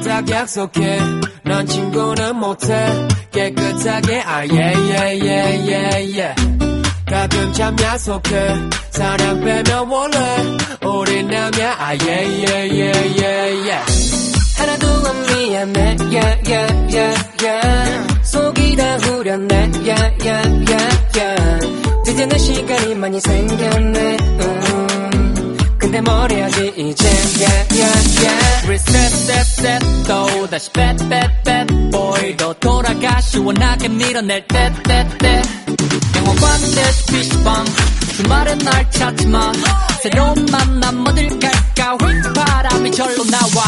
딱 약속해. 넌 친구는 못해. 깨끗하게 아예 예예 예예 가끔 참 약속해. 사랑 빼면 원래 우린 남야. 아예 예예 예예 하나도 안 미안해. 야야야야 속이 다 후련해. 야야야야 드디어 내 시간이 많이 생겼네. 음. 근데 뭘 해야지 이제 야야야 reset set set. 또 다시 bet bet bet. Boy 너 돌아가 시원하게 밀어낼 때때때. 영화관 대 PC방. 주말엔 날 찾지마. 새로운 만남 어딜 갈까? 휘바람이 절로 나와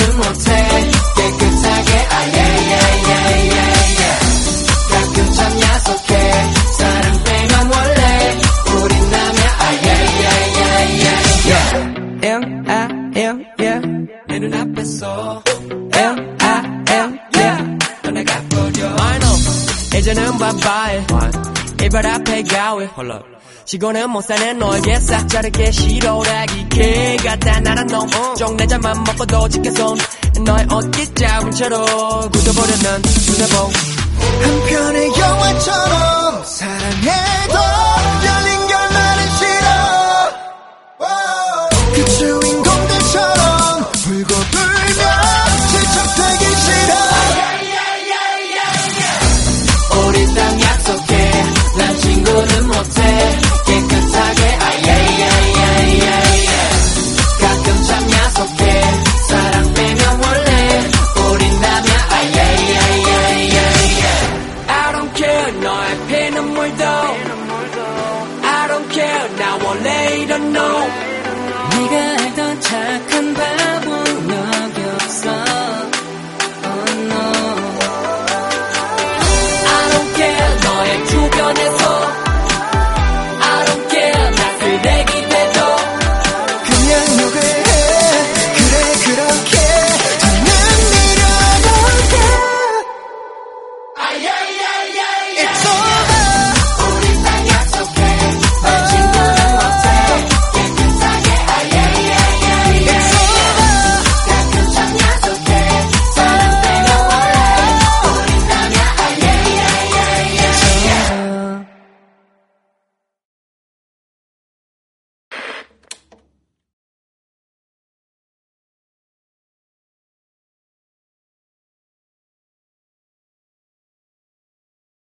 친구는 못해 깨끗하게 아예예예예예 가끔 참 약속해 사랑 빼면 원래 우린 남야 아예예예예예 M I M yeah. 내 눈앞에서 M I M yeah. 떠나가 버려 I know 이제는 바바해 이발 앞에 가위 시고는 못 사는 너에게 싹 자르게 싫어라기 개 같다 나란 놈. 쪽내자만 먹고도 지켜손 너의 어깨 잡은 채로 굳어버려 난 눈에 보 한편의 영화처럼 care 너의 피눈물도 I don't care 나 원래 이